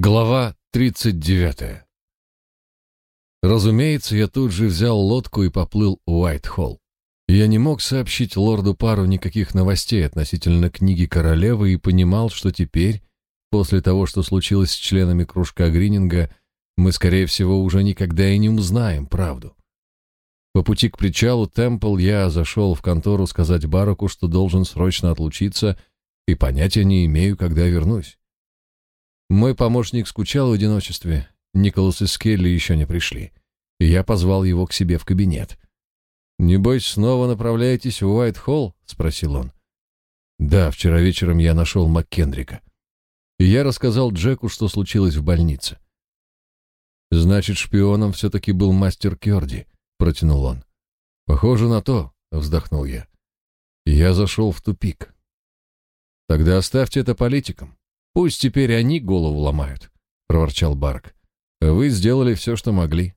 Глава 39. Разумеется, я тут же взял лодку и поплыл в Уайт-Холл. Я не мог сообщить лорду Пару никаких новостей относительно книги королевы и понимал, что теперь, после того, что случилось с членами кружка Грининга, мы, скорее всего, уже никогда и не узнаем правду. По пути к причалу Темпл я зашел в контору сказать Бараку, что должен срочно отлучиться и понятия не имею, когда вернусь. Мой помощник скучал в одиночестве. Николас и Скелли еще не пришли. И я позвал его к себе в кабинет. «Небось, снова направляетесь в Уайт-Холл?» — спросил он. «Да, вчера вечером я нашел МакКендрика. И я рассказал Джеку, что случилось в больнице». «Значит, шпионом все-таки был мастер Кёрди», — протянул он. «Похоже на то», — вздохнул я. я зашел в тупик. «Тогда оставьте это политикам. Пусть теперь они голову ломают, проворчал Барк. Вы сделали все, что могли.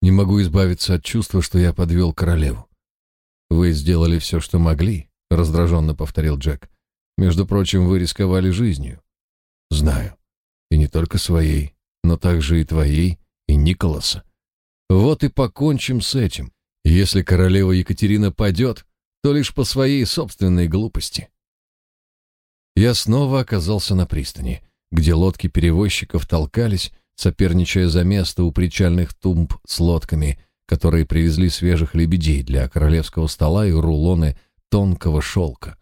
Не могу избавиться от чувства, что я подвел королеву. Вы сделали все, что могли, раздраженно повторил Джек. Между прочим, вы рисковали жизнью. Знаю. И не только своей, но также и твоей, и Николаса. Вот и покончим с этим. Если королева Екатерина падет, то лишь по своей собственной глупости я снова оказался на пристани, где лодки перевозчиков толкались, соперничая за место у причальных тумб с лодками, которые привезли свежих лебедей для королевского стола и рулоны тонкого шелка.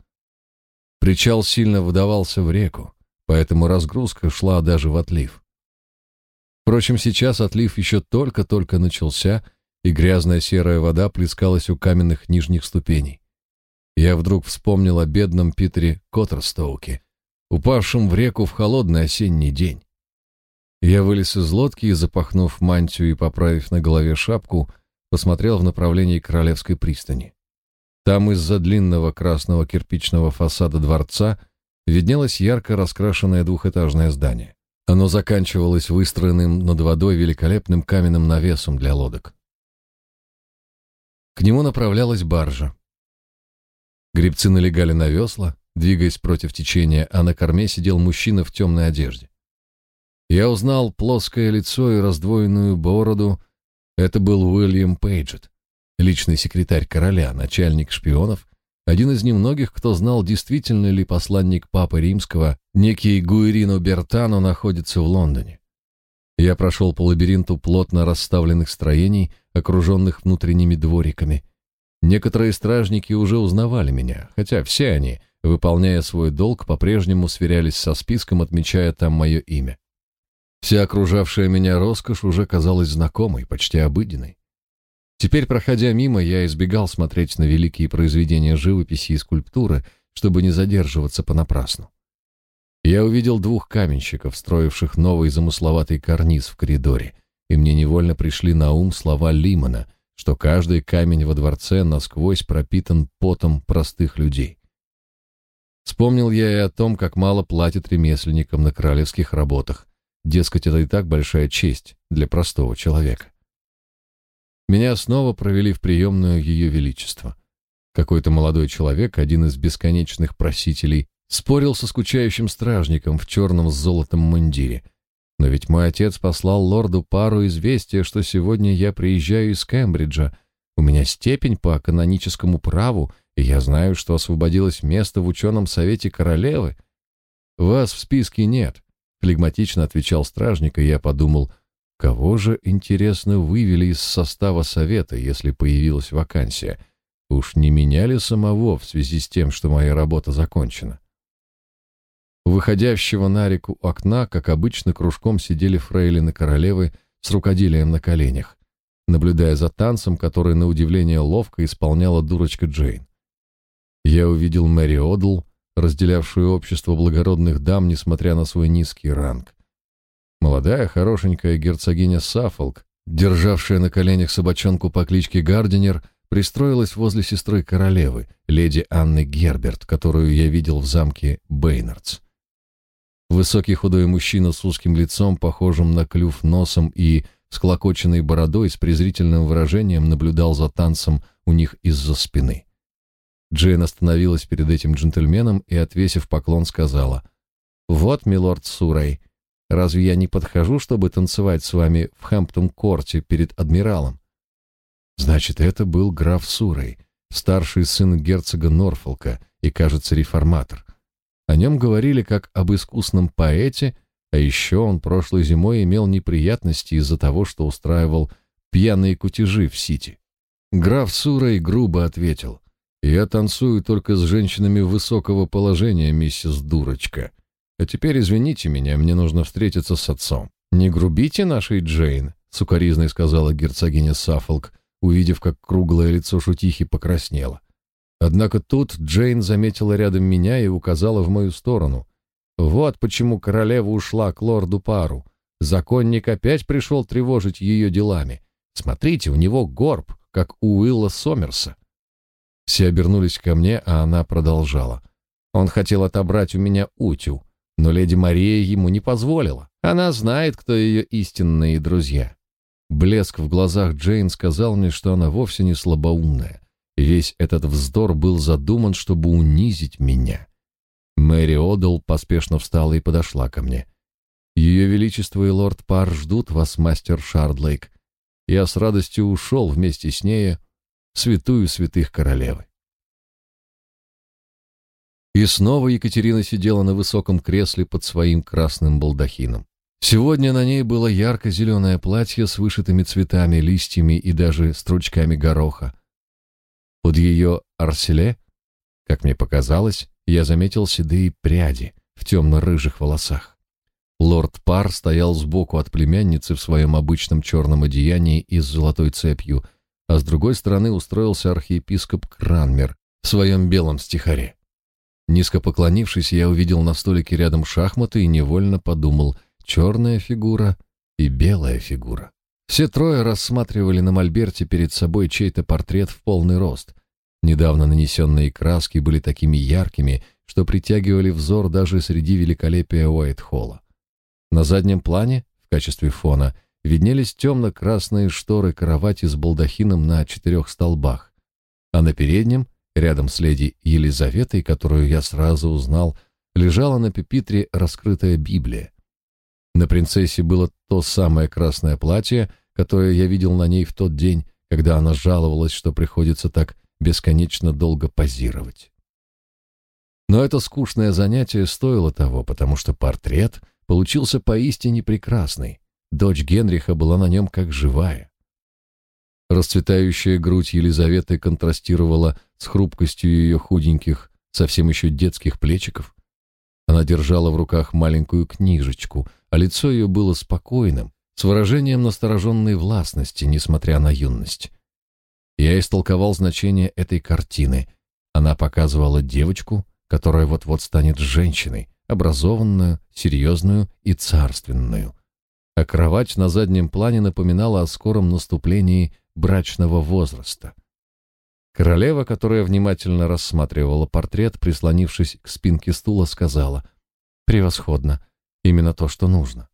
Причал сильно выдавался в реку, поэтому разгрузка шла даже в отлив. Впрочем, сейчас отлив еще только-только начался, и грязная серая вода плескалась у каменных нижних ступеней. Я вдруг вспомнил о бедном Питере Коттерстоуке, упавшем в реку в холодный осенний день. Я вылез из лодки и, запахнув мантию и поправив на голове шапку, посмотрел в направлении Королевской пристани. Там из-за длинного красного кирпичного фасада дворца виднелось ярко раскрашенное двухэтажное здание. Оно заканчивалось выстроенным над водой великолепным каменным навесом для лодок. К нему направлялась баржа. Гребцы налегали на весла, двигаясь против течения, а на корме сидел мужчина в темной одежде. Я узнал плоское лицо и раздвоенную бороду. Это был Уильям Пейджет, личный секретарь короля, начальник шпионов, один из немногих, кто знал, действительно ли посланник Папы Римского, некий Гуэрино Бертано, находится в Лондоне. Я прошел по лабиринту плотно расставленных строений, окруженных внутренними двориками — Некоторые стражники уже узнавали меня, хотя все они, выполняя свой долг, по-прежнему сверялись со списком, отмечая там мое имя. Вся окружавшая меня роскошь уже казалась знакомой, почти обыденной. Теперь, проходя мимо, я избегал смотреть на великие произведения живописи и скульптуры, чтобы не задерживаться понапрасну. Я увидел двух каменщиков, строивших новый замысловатый карниз в коридоре, и мне невольно пришли на ум слова Лимана, что каждый камень во дворце насквозь пропитан потом простых людей. Вспомнил я и о том, как мало платят ремесленникам на королевских работах. Дескать, это и так большая честь для простого человека. Меня снова провели в приемную Ее Величества. Какой-то молодой человек, один из бесконечных просителей, спорил со скучающим стражником в черном с золотом мундире — но ведь мой отец послал лорду пару известия, что сегодня я приезжаю из Кембриджа. У меня степень по каноническому праву, и я знаю, что освободилось место в ученом совете королевы. Вас в списке нет, флегматично отвечал стражник, и я подумал, кого же, интересно, вывели из состава совета, если появилась вакансия? Уж не меня ли самого в связи с тем, что моя работа закончена? Выходящего на реку окна, как обычно, кружком сидели фрейлины королевы с рукоделием на коленях, наблюдая за танцем, который, на удивление, ловко исполняла дурочка Джейн. Я увидел Мэри Одл, разделявшую общество благородных дам, несмотря на свой низкий ранг. Молодая, хорошенькая герцогиня Саффолк, державшая на коленях собачонку по кличке Гардинер, пристроилась возле сестры королевы, леди Анны Герберт, которую я видел в замке Бейнардс. Высокий худой мужчина с узким лицом, похожим на клюв носом и склокоченной бородой с презрительным выражением наблюдал за танцем у них из-за спины. Джейн остановилась перед этим джентльменом и, отвесив поклон, сказала, Вот, милорд Сурей, разве я не подхожу, чтобы танцевать с вами в Хэмптон-корте перед адмиралом? Значит, это был граф Сурей, старший сын герцога Норфолка и, кажется, реформатор. О нем говорили как об искусном поэте, а еще он прошлой зимой имел неприятности из-за того, что устраивал пьяные кутежи в Сити. Граф Сурей грубо ответил, «Я танцую только с женщинами высокого положения, миссис Дурочка. А теперь извините меня, мне нужно встретиться с отцом». «Не грубите нашей Джейн», — сукоризной сказала герцогиня Саффолк, увидев, как круглое лицо шутихи покраснело. Однако тут Джейн заметила рядом меня и указала в мою сторону. Вот почему королева ушла к лорду Пару. Законник опять пришел тревожить ее делами. Смотрите, у него горб, как у Уилла Сомерса. Все обернулись ко мне, а она продолжала. Он хотел отобрать у меня Утю, но леди Мария ему не позволила. Она знает, кто ее истинные друзья. Блеск в глазах Джейн сказал мне, что она вовсе не слабоумная. Весь этот вздор был задуман, чтобы унизить меня. Мэри Одал поспешно встала и подошла ко мне. «Ее Величество и лорд Пар ждут вас, мастер Шардлейк». Я с радостью ушел вместе с нею святую святых королевы. И снова Екатерина сидела на высоком кресле под своим красным балдахином. Сегодня на ней было ярко-зеленое платье с вышитыми цветами, листьями и даже стручками гороха. Под ее арселе, как мне показалось, я заметил седые пряди в темно-рыжих волосах. Лорд Пар стоял сбоку от племянницы в своем обычном черном одеянии и с золотой цепью, а с другой стороны устроился архиепископ Кранмер в своем белом стихаре. Низко поклонившись, я увидел на столике рядом шахматы и невольно подумал, черная фигура и белая фигура. Все трое рассматривали на мольберте перед собой чей-то портрет в полный рост. Недавно нанесенные краски были такими яркими, что притягивали взор даже среди великолепия Уайт-Холла. На заднем плане, в качестве фона, виднелись темно-красные шторы кровати с балдахином на четырех столбах, а на переднем, рядом с леди Елизаветой, которую я сразу узнал, лежала на пепитре раскрытая Библия. На принцессе было то самое красное платье, которое я видел на ней в тот день, когда она жаловалась, что приходится так бесконечно долго позировать. Но это скучное занятие стоило того, потому что портрет получился поистине прекрасный. Дочь Генриха была на нем как живая. Расцветающая грудь Елизаветы контрастировала с хрупкостью ее худеньких, совсем еще детских плечиков. Она держала в руках маленькую книжечку, а лицо ее было спокойным, с выражением настороженной властности, несмотря на юность. Я истолковал значение этой картины. Она показывала девочку, которая вот-вот станет женщиной, образованную, серьезную и царственную. А кровать на заднем плане напоминала о скором наступлении брачного возраста. Королева, которая внимательно рассматривала портрет, прислонившись к спинке стула, сказала «Превосходно, именно то, что нужно».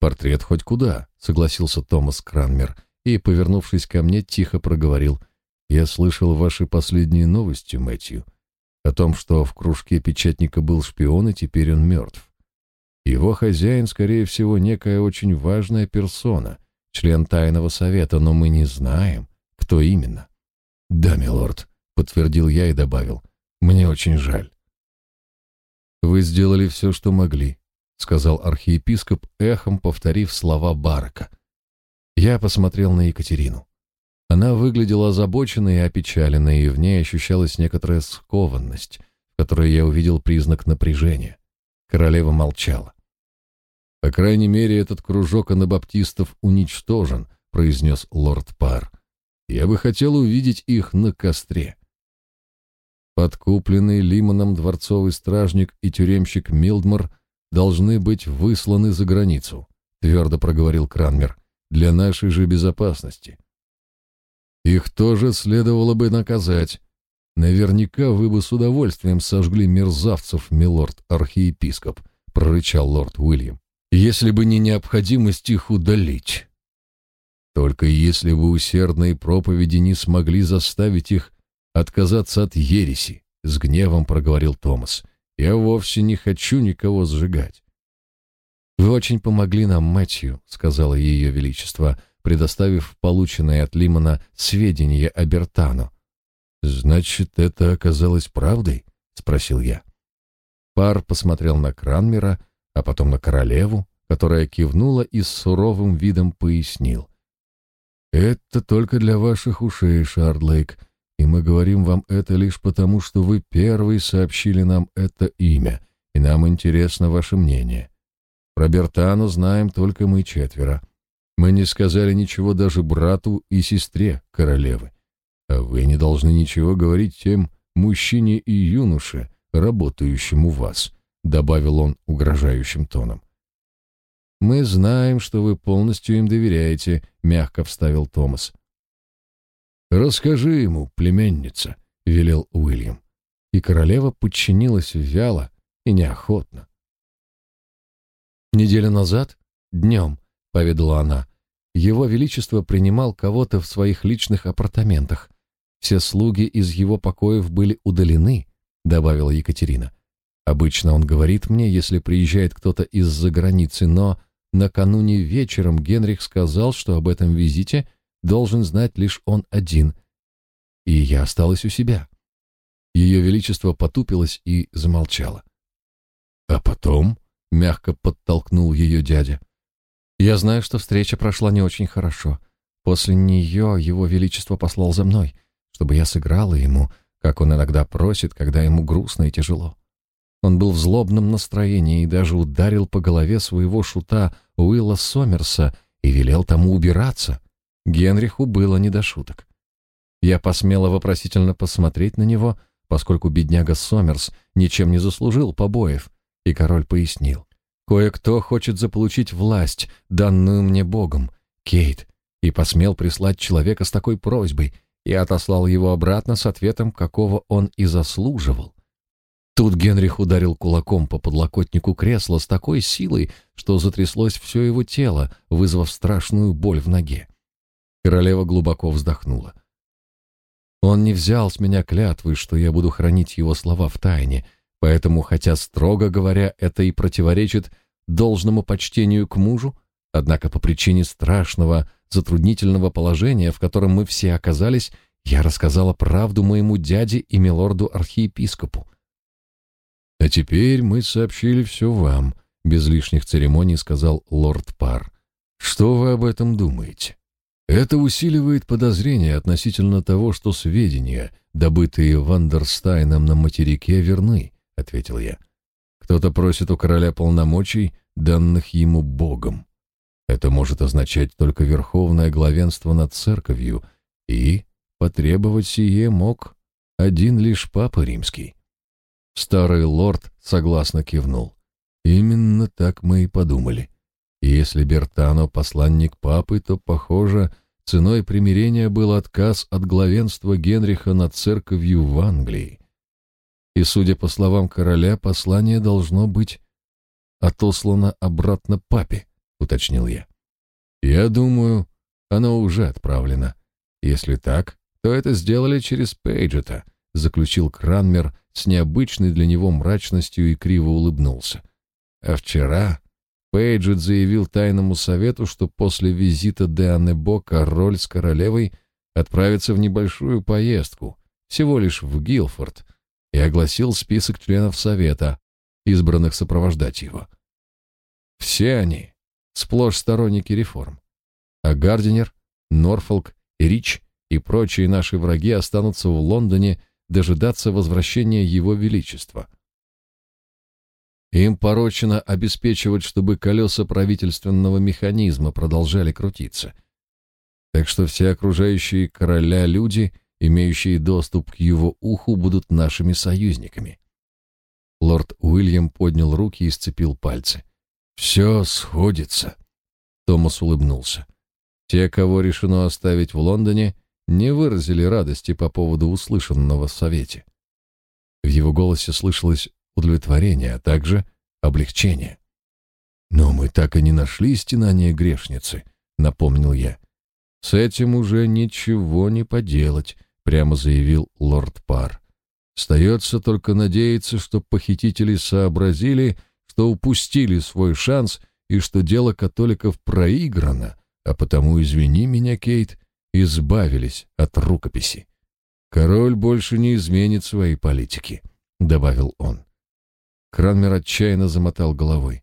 «Портрет хоть куда», — согласился Томас Кранмер и, повернувшись ко мне, тихо проговорил «Я слышал ваши последние новости, Мэтью, о том, что в кружке печатника был шпион, и теперь он мертв. Его хозяин, скорее всего, некая очень важная персона, член тайного совета, но мы не знаем, кто именно». «Да, милорд», — подтвердил я и добавил. «Мне очень жаль». «Вы сделали все, что могли», — сказал архиепископ, эхом повторив слова Барака. Я посмотрел на Екатерину. Она выглядела озабоченной и опечаленной, и в ней ощущалась некоторая скованность, в которой я увидел признак напряжения. Королева молчала. «По крайней мере, этот кружок анабаптистов уничтожен», — произнес лорд Пар. Я бы хотел увидеть их на костре. Подкупленный Лимоном дворцовый стражник и тюремщик Милдмор должны быть высланы за границу, твердо проговорил Кранмер, для нашей же безопасности. Их тоже следовало бы наказать. Наверняка вы бы с удовольствием сожгли мерзавцев, милорд архиепископ, прорычал лорд Уильям. Если бы не необходимость их удалить. Только если бы усердные проповеди не смогли заставить их отказаться от ереси, с гневом проговорил Томас. Я вовсе не хочу никого сжигать. «Вы очень помогли нам, Мэтью», — сказала ее величество, предоставив полученные от Лимона сведения о Бертану. «Значит, это оказалось правдой?» — спросил я. Пар посмотрел на Кранмера, а потом на королеву, которая кивнула и с суровым видом пояснил. «Это только для ваших ушей, Шардлейк, мы говорим вам это лишь потому, что вы первые сообщили нам это имя, и нам интересно ваше мнение. Про Бертану знаем только мы четверо. Мы не сказали ничего даже брату и сестре королевы. А вы не должны ничего говорить тем мужчине и юноше, работающим у вас», — добавил он угрожающим тоном. «Мы знаем, что вы полностью им доверяете», — мягко вставил Томас. «Расскажи ему, племенница», — велел Уильям. И королева подчинилась вяло и неохотно. «Неделю назад, днем», — поведала она, — «его величество принимал кого-то в своих личных апартаментах. Все слуги из его покоев были удалены», — добавила Екатерина. «Обычно он говорит мне, если приезжает кто-то из-за границы, но накануне вечером Генрих сказал, что об этом визите — должен знать лишь он один. И я осталась у себя. Ее Величество потупилось и замолчало. А потом мягко подтолкнул ее дядя. Я знаю, что встреча прошла не очень хорошо. После нее Его Величество послал за мной, чтобы я сыграла ему, как он иногда просит, когда ему грустно и тяжело. Он был в злобном настроении и даже ударил по голове своего шута Уилла Сомерса и велел тому убираться. Генриху было не до шуток. Я посмела вопросительно посмотреть на него, поскольку бедняга Сомерс ничем не заслужил побоев, и король пояснил. Кое-кто хочет заполучить власть, данную мне Богом, Кейт, и посмел прислать человека с такой просьбой, и отослал его обратно с ответом, какого он и заслуживал. Тут Генрих ударил кулаком по подлокотнику кресла с такой силой, что затряслось все его тело, вызвав страшную боль в ноге. Королева глубоко вздохнула. Он не взял с меня клятвы, что я буду хранить его слова в тайне, поэтому, хотя, строго говоря, это и противоречит должному почтению к мужу, однако по причине страшного, затруднительного положения, в котором мы все оказались, я рассказала правду моему дяде и милорду-архиепископу. «А теперь мы сообщили все вам», — без лишних церемоний сказал лорд Пар. «Что вы об этом думаете?» Это усиливает подозрение относительно того, что сведения, добытые Вандерстайном на материке, верны, ответил я. Кто-то просит у короля полномочий, данных ему Богом. Это может означать только верховное главенство над церковью, и потребовать сие мог один лишь папа римский. Старый лорд согласно кивнул. Именно так мы и подумали. И если Бертано посланник папы, то, похоже, ценой примирения был отказ от главенства Генриха над церковью в Англии. И, судя по словам короля, послание должно быть отослано обратно папе, уточнил я. Я думаю, оно уже отправлено. Если так, то это сделали через Пейджета, заключил Кранмер с необычной для него мрачностью и криво улыбнулся. А вчера Пейджет заявил тайному совету, что после визита Деанебо король с королевой отправится в небольшую поездку, всего лишь в Гилфорд, и огласил список членов совета, избранных сопровождать его. Все они сплошь сторонники реформ. А Гардинер, Норфолк, Рич и прочие наши враги останутся в Лондоне дожидаться возвращения его величества — им поручено обеспечивать, чтобы колеса правительственного механизма продолжали крутиться. Так что все окружающие короля люди, имеющие доступ к его уху, будут нашими союзниками. Лорд Уильям поднял руки и сцепил пальцы. «Все сходится», — Томас улыбнулся. Те, кого решено оставить в Лондоне, не выразили радости по поводу услышанного в Совете. В его голосе слышалось удовлетворение, а также облегчение. «Но мы так и не нашли стенания грешницы», — напомнил я. «С этим уже ничего не поделать», — прямо заявил лорд Пар. Остается только надеяться, что похитители сообразили, что упустили свой шанс и что дело католиков проиграно, а потому, извини меня, Кейт, избавились от рукописи. Король больше не изменит своей политики, добавил он. Кранмер отчаянно замотал головой.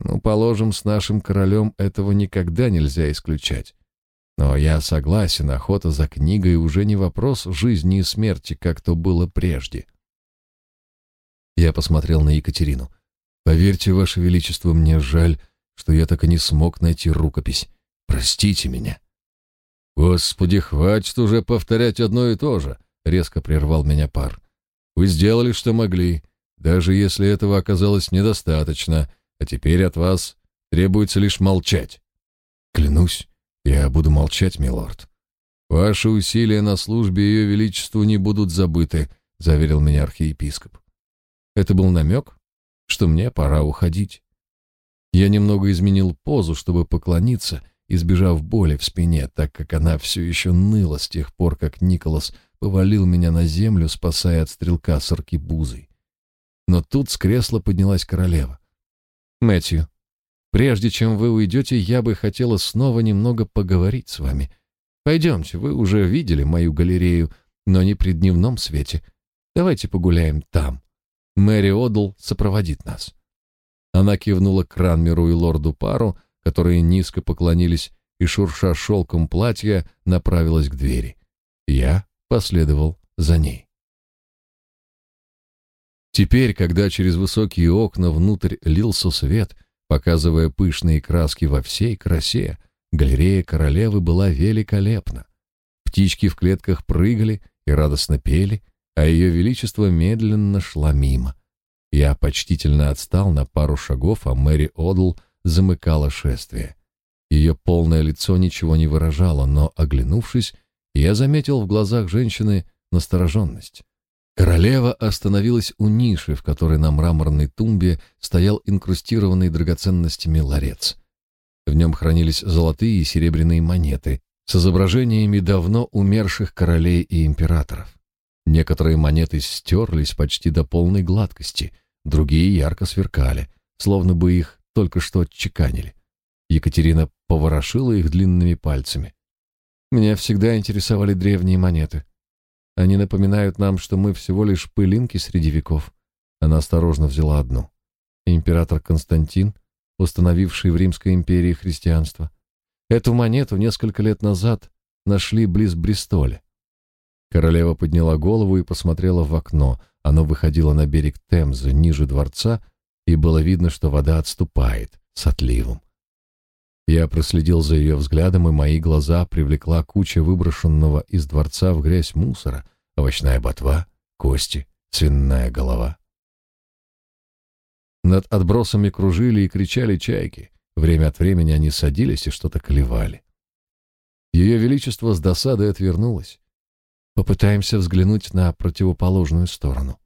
Ну, положим, с нашим королем этого никогда нельзя исключать. Но я согласен, охота за книгой уже не вопрос жизни и смерти, как то было прежде. Я посмотрел на Екатерину. Поверьте, ваше величество, мне жаль, что я так и не смог найти рукопись. Простите меня. Господи, хватит уже повторять одно и то же, резко прервал меня пар. Вы сделали, что могли, даже если этого оказалось недостаточно, а теперь от вас требуется лишь молчать. Клянусь, я буду молчать, милорд. Ваши усилия на службе ее величеству не будут забыты, заверил меня архиепископ. Это был намек, что мне пора уходить. Я немного изменил позу, чтобы поклониться, избежав боли в спине, так как она все еще ныла с тех пор, как Николас повалил меня на землю, спасая от стрелка с аркебузой. Но тут с кресла поднялась королева. «Мэтью, прежде чем вы уйдете, я бы хотела снова немного поговорить с вами. Пойдемте, вы уже видели мою галерею, но не при дневном свете. Давайте погуляем там. Мэри Одл сопроводит нас». Она кивнула Кранмеру и лорду Пару, которые низко поклонились и, шурша шелком платья, направилась к двери. Я последовал за ней. Теперь, когда через высокие окна внутрь лился свет, показывая пышные краски во всей красе, галерея королевы была великолепна. Птички в клетках прыгали и радостно пели, а ее величество медленно шла мимо. Я почтительно отстал на пару шагов, а Мэри Одл замыкала шествие. Ее полное лицо ничего не выражало, но, оглянувшись, я заметил в глазах женщины настороженность. Королева остановилась у ниши, в которой на мраморной тумбе стоял инкрустированный драгоценностями ларец. В нем хранились золотые и серебряные монеты с изображениями давно умерших королей и императоров. Некоторые монеты стерлись почти до полной гладкости — другие ярко сверкали, словно бы их только что отчеканили. Екатерина поворошила их длинными пальцами. Меня всегда интересовали древние монеты. Они напоминают нам, что мы всего лишь пылинки среди веков. Она осторожно взяла одну. Император Константин, установивший в Римской империи христианство. Эту монету несколько лет назад нашли близ Бристоля. Королева подняла голову и посмотрела в окно. Оно выходило на берег Темзы, ниже дворца, и было видно, что вода отступает с отливом. Я проследил за ее взглядом, и мои глаза привлекла куча выброшенного из дворца в грязь мусора, овощная ботва, кости, свиная голова. Над отбросами кружили и кричали чайки. Время от времени они садились и что-то клевали. Ее Величество с досадой отвернулось. Попытаемся взглянуть на противоположную сторону.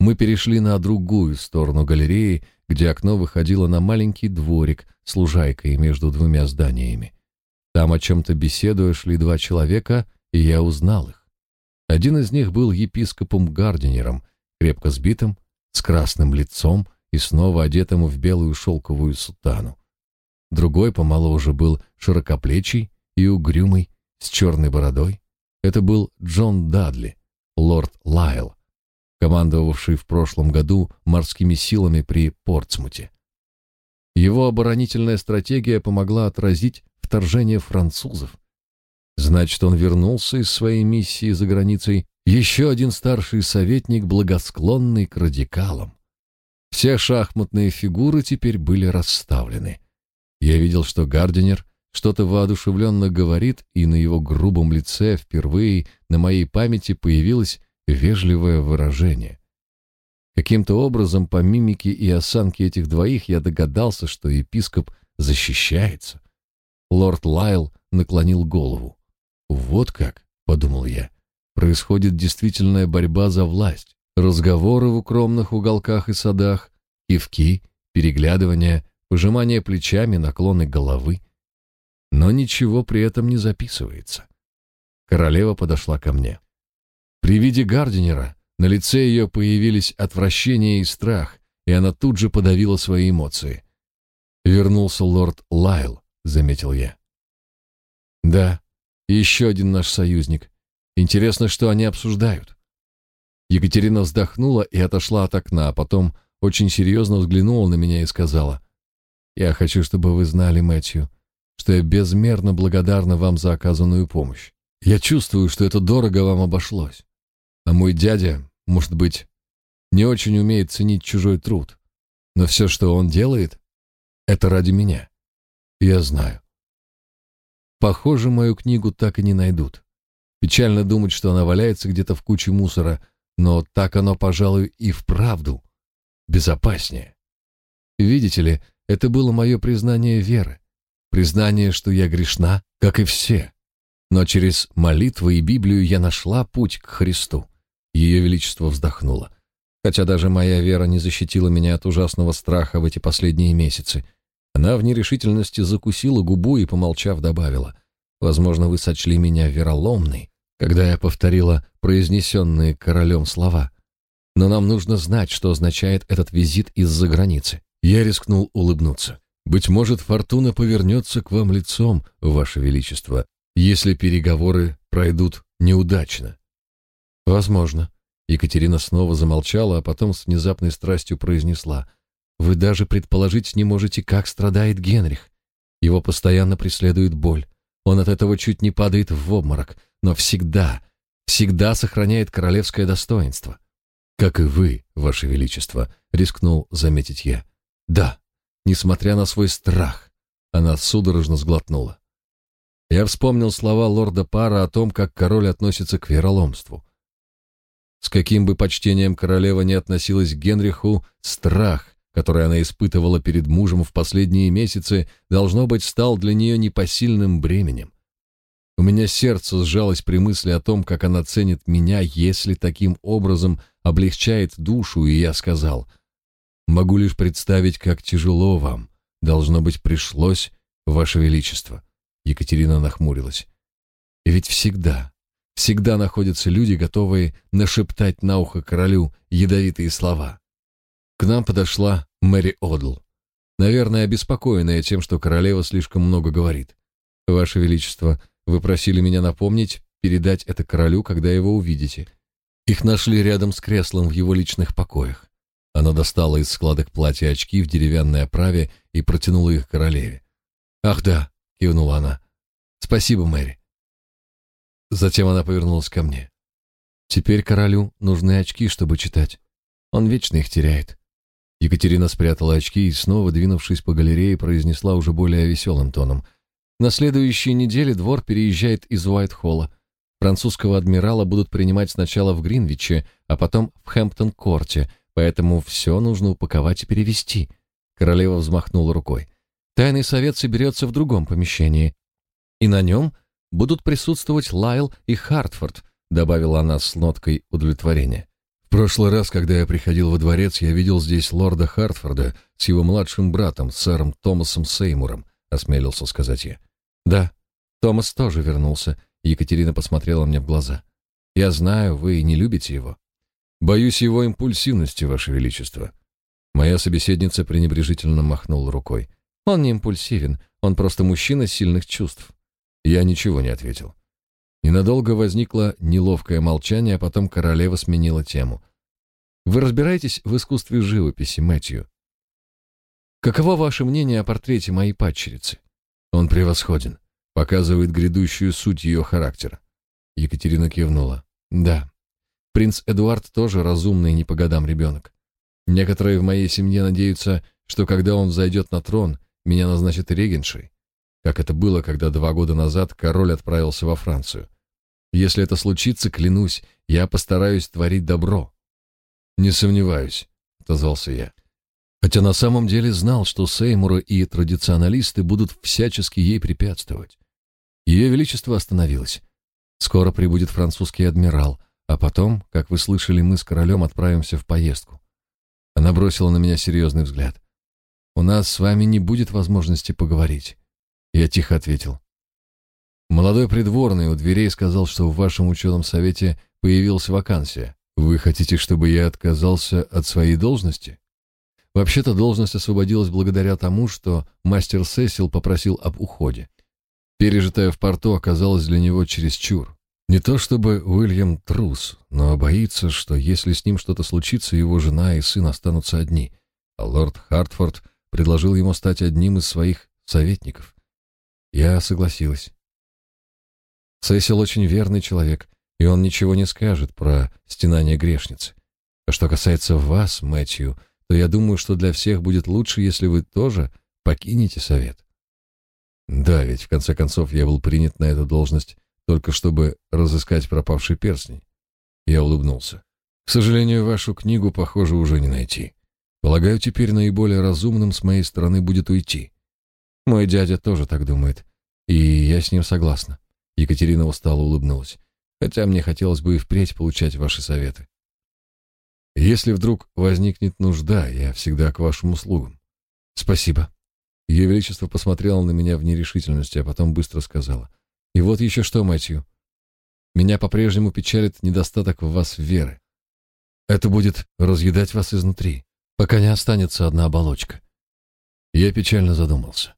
Мы перешли на другую сторону галереи, где окно выходило на маленький дворик с лужайкой между двумя зданиями. Там о чем-то беседуя шли два человека, и я узнал их. Один из них был епископом Гардинером, крепко сбитым, с красным лицом и снова одетым в белую шелковую сутану. Другой помоложе был широкоплечий и угрюмый, с черной бородой. Это был Джон Дадли, лорд Лайл, командовавший в прошлом году морскими силами при Портсмуте. Его оборонительная стратегия помогла отразить вторжение французов. Значит, он вернулся из своей миссии за границей еще один старший советник, благосклонный к радикалам. Все шахматные фигуры теперь были расставлены. Я видел, что Гардинер что-то воодушевленно говорит, и на его грубом лице впервые на моей памяти появилось вежливое выражение. Каким-то образом по мимике и осанке этих двоих я догадался, что епископ защищается. Лорд Лайл наклонил голову. «Вот как», — подумал я, — «происходит действительная борьба за власть, разговоры в укромных уголках и садах, кивки, переглядывания, пожимание плечами, наклоны головы но ничего при этом не записывается. Королева подошла ко мне. При виде Гардинера на лице ее появились отвращение и страх, и она тут же подавила свои эмоции. «Вернулся лорд Лайл», — заметил я. «Да, еще один наш союзник. Интересно, что они обсуждают». Екатерина вздохнула и отошла от окна, а потом очень серьезно взглянула на меня и сказала, «Я хочу, чтобы вы знали, Мэтью, что я безмерно благодарна вам за оказанную помощь. Я чувствую, что это дорого вам обошлось. А мой дядя, может быть, не очень умеет ценить чужой труд. Но все, что он делает, это ради меня. Я знаю. Похоже, мою книгу так и не найдут. Печально думать, что она валяется где-то в куче мусора, но так оно, пожалуй, и вправду безопаснее. Видите ли, это было мое признание веры, признание, что я грешна, как и все. Но через молитвы и Библию я нашла путь к Христу. Ее Величество вздохнуло. Хотя даже моя вера не защитила меня от ужасного страха в эти последние месяцы. Она в нерешительности закусила губу и, помолчав, добавила. «Возможно, вы сочли меня вероломной, когда я повторила произнесенные королем слова. Но нам нужно знать, что означает этот визит из-за границы». Я рискнул улыбнуться. «Быть может, фортуна повернется к вам лицом, Ваше Величество, если переговоры пройдут неудачно. Возможно. Екатерина снова замолчала, а потом с внезапной страстью произнесла: "Вы даже предположить не можете, как страдает Генрих. Его постоянно преследует боль. Он от этого чуть не падает в обморок, но всегда, всегда сохраняет королевское достоинство. Как и вы, ваше величество, рискнул заметить я. Да, несмотря на свой страх, она судорожно сглотнула. Я вспомнил слова лорда Пара о том, как король относится к вероломству. С каким бы почтением королева не относилась к Генриху, страх, который она испытывала перед мужем в последние месяцы, должно быть, стал для нее непосильным бременем. У меня сердце сжалось при мысли о том, как она ценит меня, если таким образом облегчает душу, и я сказал, «Могу лишь представить, как тяжело вам, должно быть, пришлось, Ваше Величество». Екатерина нахмурилась. Ведь всегда, всегда находятся люди, готовые нашептать на ухо королю ядовитые слова. К нам подошла Мэри Одл, наверное, обеспокоенная тем, что королева слишком много говорит. Ваше величество, вы просили меня напомнить, передать это королю, когда его увидите. Их нашли рядом с креслом в его личных покоях. Она достала из складок платья очки в деревянной оправе и протянула их королеве. Ах да, — кивнула она. «Спасибо, Мэри». Затем она повернулась ко мне. «Теперь королю нужны очки, чтобы читать. Он вечно их теряет». Екатерина спрятала очки и, снова двинувшись по галерее, произнесла уже более веселым тоном. «На следующей неделе двор переезжает из Уайт-Холла. Французского адмирала будут принимать сначала в Гринвиче, а потом в Хэмптон-корте, поэтому все нужно упаковать и перевести». Королева взмахнула рукой. Тайный совет соберется в другом помещении, и на нем будут присутствовать Лайл и Хартфорд, добавила она с ноткой удовлетворения. В прошлый раз, когда я приходил во дворец, я видел здесь лорда Хартфорда с его младшим братом, сэром Томасом Сеймуром, осмелился сказать я. Да, Томас тоже вернулся. Екатерина посмотрела мне в глаза. Я знаю, вы не любите его. Боюсь его импульсивности, ваше величество. Моя собеседница пренебрежительно махнула рукой. Он не импульсивен, он просто мужчина сильных чувств. Я ничего не ответил. Ненадолго возникло неловкое молчание, а потом королева сменила тему. Вы разбираетесь в искусстве живописи, Мэтью? Каково ваше мнение о портрете моей падчерицы? Он превосходен, показывает грядущую суть ее характера. Екатерина кивнула. Да. Принц Эдуард тоже разумный не по годам ребенок. Некоторые в моей семье надеются, что когда он взойдет на трон, меня назначат регеншей, как это было, когда два года назад король отправился во Францию. Если это случится, клянусь, я постараюсь творить добро. Не сомневаюсь, отозвался я. Хотя на самом деле знал, что Сеймуры и традиционалисты будут всячески ей препятствовать. Ее величество остановилось. Скоро прибудет французский адмирал, а потом, как вы слышали, мы с королем отправимся в поездку. Она бросила на меня серьезный взгляд. У нас с вами не будет возможности поговорить. Я тихо ответил. Молодой придворный у дверей сказал, что в вашем ученом совете появилась вакансия. Вы хотите, чтобы я отказался от своей должности? Вообще-то должность освободилась благодаря тому, что мастер Сесил попросил об уходе. Пережитое в порту оказалось для него чересчур. Не то чтобы Уильям трус, но боится, что если с ним что-то случится, его жена и сын останутся одни, а лорд Хартфорд предложил ему стать одним из своих советников. Я согласилась. Сесил очень верный человек, и он ничего не скажет про стенание грешницы. А что касается вас, Мэтью, то я думаю, что для всех будет лучше, если вы тоже покинете совет. Да, ведь в конце концов я был принят на эту должность только чтобы разыскать пропавший перстень. Я улыбнулся. К сожалению, вашу книгу, похоже, уже не найти. Полагаю, теперь наиболее разумным с моей стороны будет уйти. Мой дядя тоже так думает, и я с ним согласна. Екатерина устало улыбнулась. Хотя мне хотелось бы и впредь получать ваши советы. Если вдруг возникнет нужда, я всегда к вашим услугам. Спасибо. Ее величество посмотрело на меня в нерешительности, а потом быстро сказала: и вот еще что, Мэтью. Меня по-прежнему печалит недостаток в вас веры. Это будет разъедать вас изнутри, пока не останется одна оболочка. Я печально задумался.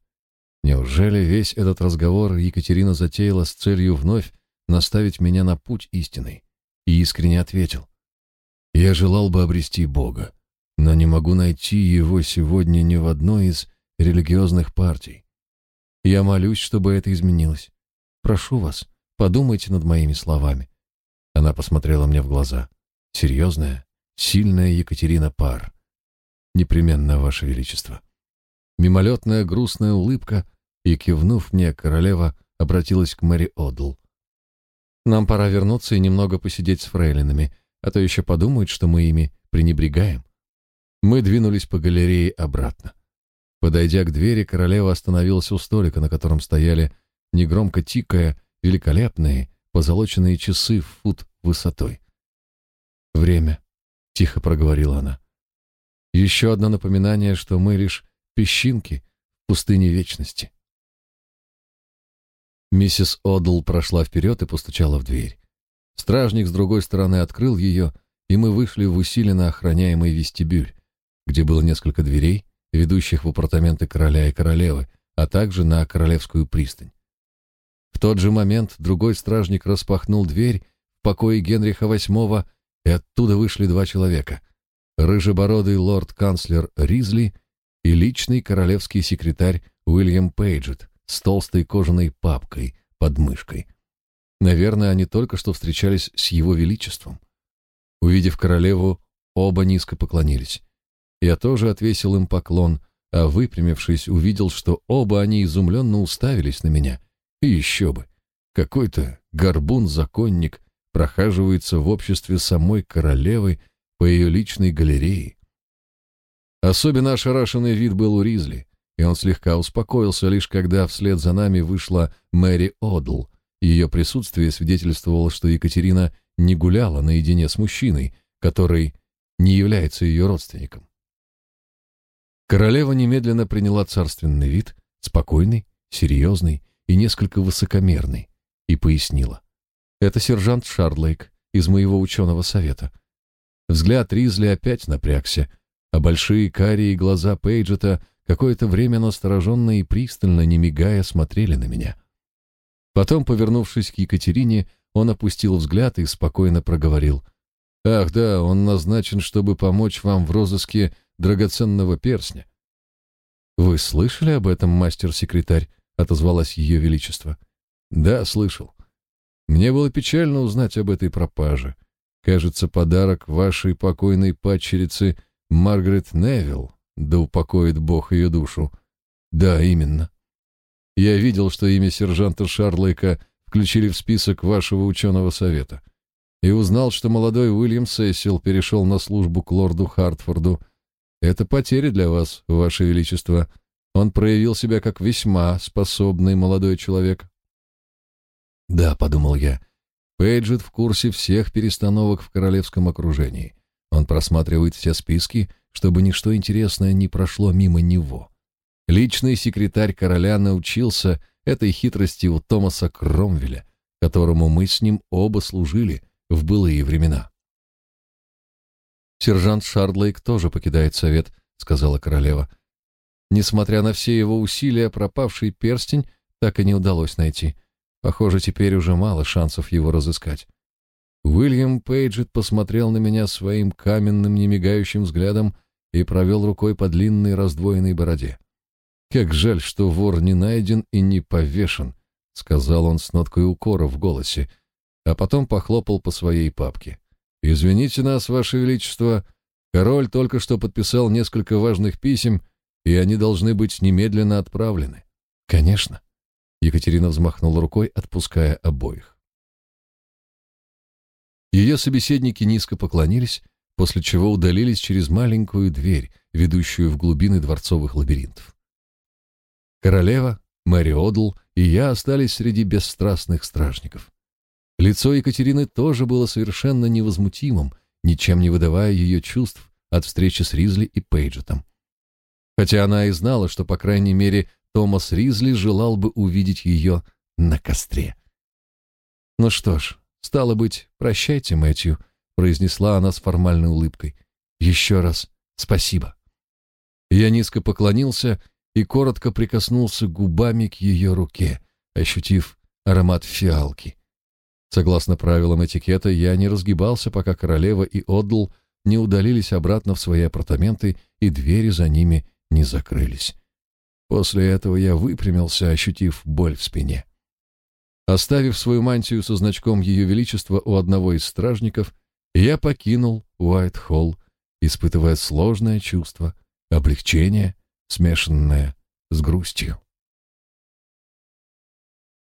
Неужели весь этот разговор Екатерина затеяла с целью вновь наставить меня на путь истинный? И искренне ответил. Я желал бы обрести Бога, но не могу найти его сегодня ни в одной из религиозных партий. Я молюсь, чтобы это изменилось. Прошу вас, подумайте над моими словами. Она посмотрела мне в глаза. Серьезная, сильная Екатерина Пар. Непременно, ваше величество. Мимолетная грустная улыбка, и кивнув мне, королева обратилась к Мэри Одл. Нам пора вернуться и немного посидеть с фрейлинами, а то еще подумают, что мы ими пренебрегаем. Мы двинулись по галерее обратно. Подойдя к двери, королева остановилась у столика, на котором стояли негромко тикая, великолепные позолоченные часы в фут высотой. «Время», — тихо проговорила она. «Еще одно напоминание, что мы лишь песчинки в пустыне вечности». Миссис Одл прошла вперед и постучала в дверь. Стражник с другой стороны открыл ее, и мы вышли в усиленно охраняемый вестибюль, где было несколько дверей, ведущих в апартаменты короля и королевы, а также на королевскую пристань. В тот же момент другой стражник распахнул дверь в покое Генриха VIII, и оттуда вышли два человека. Рыжебородый лорд-канцлер Ризли и личный королевский секретарь Уильям Пейджет с толстой кожаной папкой под мышкой. Наверное, они только что встречались с его величеством. Увидев королеву, оба низко поклонились. Я тоже отвесил им поклон, а выпрямившись, увидел, что оба они изумленно уставились на меня — и еще бы, какой-то горбун-законник прохаживается в обществе самой королевы по ее личной галерее. Особенно ошарашенный вид был у Ризли, и он слегка успокоился, лишь когда вслед за нами вышла Мэри Одл. Ее присутствие свидетельствовало, что Екатерина не гуляла наедине с мужчиной, который не является ее родственником. Королева немедленно приняла царственный вид, спокойный, серьезный и несколько высокомерный, и пояснила. «Это сержант Шардлейк из моего ученого совета». Взгляд Ризли опять напрягся, а большие карие глаза Пейджета какое-то время настороженно и пристально, не мигая, смотрели на меня. Потом, повернувшись к Екатерине, он опустил взгляд и спокойно проговорил. «Ах да, он назначен, чтобы помочь вам в розыске драгоценного перстня». «Вы слышали об этом, мастер-секретарь?» отозвалось ее величество. Да, слышал. Мне было печально узнать об этой пропаже. Кажется, подарок вашей покойной падчерице Маргарет Невилл, да упокоит Бог ее душу. Да, именно. Я видел, что имя сержанта Шарлейка включили в список вашего ученого совета. И узнал, что молодой Уильям Сесил перешел на службу к лорду Хартфорду. Это потеря для вас, ваше величество. Он проявил себя как весьма способный молодой человек. Да, подумал я. Пейджет в курсе всех перестановок в королевском окружении. Он просматривает все списки, чтобы ничто интересное не прошло мимо него. Личный секретарь короля научился этой хитрости у Томаса Кромвеля, которому мы с ним оба служили в былые времена. «Сержант Шардлейк тоже покидает совет», — сказала королева. Несмотря на все его усилия, пропавший перстень так и не удалось найти. Похоже, теперь уже мало шансов его разыскать. Уильям Пейджет посмотрел на меня своим каменным, немигающим взглядом и провел рукой по длинной раздвоенной бороде. «Как жаль, что вор не найден и не повешен», — сказал он с ноткой укора в голосе, а потом похлопал по своей папке. «Извините нас, Ваше Величество, король только что подписал несколько важных писем, и они должны быть немедленно отправлены». «Конечно». Екатерина взмахнула рукой, отпуская обоих. Ее собеседники низко поклонились, после чего удалились через маленькую дверь, ведущую в глубины дворцовых лабиринтов. Королева, Мэри Одл и я остались среди бесстрастных стражников. Лицо Екатерины тоже было совершенно невозмутимым, ничем не выдавая ее чувств от встречи с Ризли и Пейджетом. Хотя она и знала, что, по крайней мере, Томас Ризли желал бы увидеть ее на костре. Ну что ж, стало быть, прощайте, Мэтью, произнесла она с формальной улыбкой. Еще раз спасибо. Я низко поклонился и коротко прикоснулся губами к ее руке, ощутив аромат фиалки. Согласно правилам этикета, я не разгибался, пока королева и Одл не удалились обратно в свои апартаменты и двери за ними не закрылись. После этого я выпрямился, ощутив боль в спине. Оставив свою мантию со значком Ее Величества у одного из стражников, я покинул Уайт-Холл, испытывая сложное чувство облегчения, смешанное с грустью.